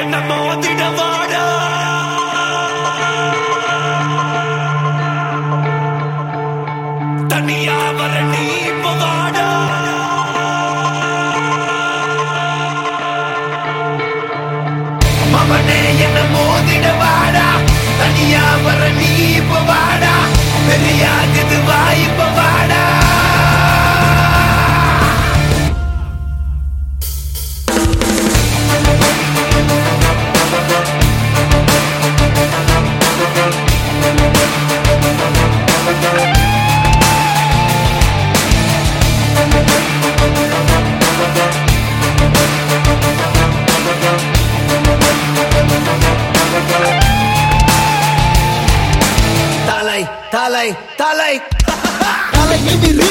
என்ன மோதிட வாடா தலை தலை. தலை எதிரு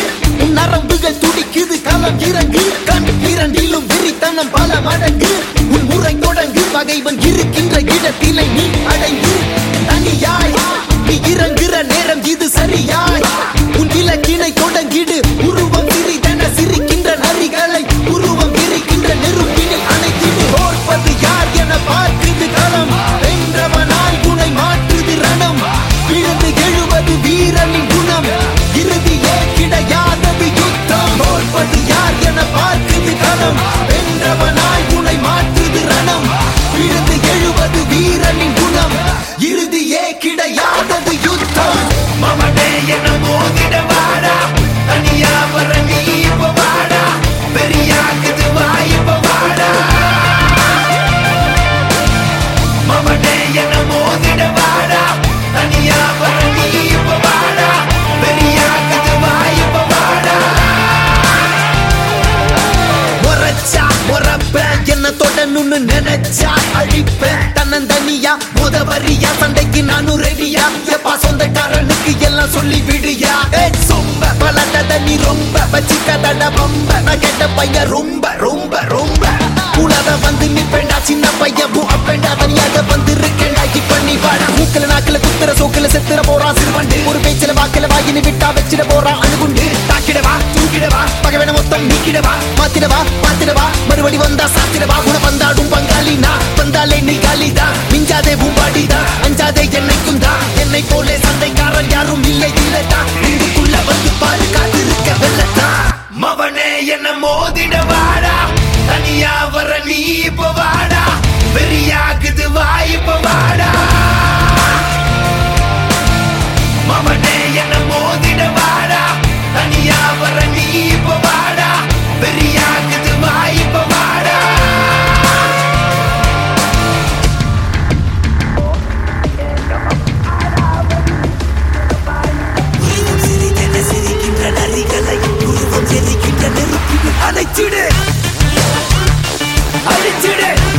நரம்புகள் துடிக்குது களம் இறங்கு. கண் இரண்டிலும் விரித்தனம் பல மடங்கு. உன் முறை தொடங்கு பகைவன் இருக்கின்ற இடத்திலே நீ அடைந்து. தனியாய் நீ இறங்குற நேரம் இது சரியாய். உன் இலக்கினை தொடங்கிடு முறப்பேன் என்ன தொடணும்னு நினைச்சா அழிப்பேன் தன்னந்தனியா முதவரியா சண்டைக்கு நானும் ரெடியா எப்பா சொந்தக்காரனுக்கு எல்லாம் சொல்லி விடுயா சொம்ப பலத்த தண்ணி ரொம்ப வச்சிக்கதட ரொம்ப நான் கேட்ட பையன் ரொம்ப ரொம்ப ரொம்ப. உலக வந்து நிப்பேண்டா சின்ன பையன் பூ அப்பேண்டா தனியாக வந்து இருக்கேண்டா இப்ப நீ வாட. மூக்கல நாக்கில குத்துற சோக்கில செத்துற போறான் சிறுவண்டு. ஒரு பேச்சில வாக்கில வாயினு விட்டா வச்சிட போறான் அணுகுண்டு. தாக்கிடவா தூக்கிடவா பகவன மொத்தம் நீக்கிடவா மாத்திடவா மாத்திடவா. பாடி வந்தா சாத்திடவா பாகுன வந்தாடும் பங்காளி நான். வந்தாலே நீ காலிதா மிஞ்சாதே பூம்பாடிதா அஞ்சாதே என்னைக்கும் தான். என்னை போலே சண்டைக்காரன் யாரும் இல்லை இல்லடா இதுக்குள்ள வந்து பாரு காத்திருக்க வெள்ளத்தா மவனே என்ன மோதிட attitude attitude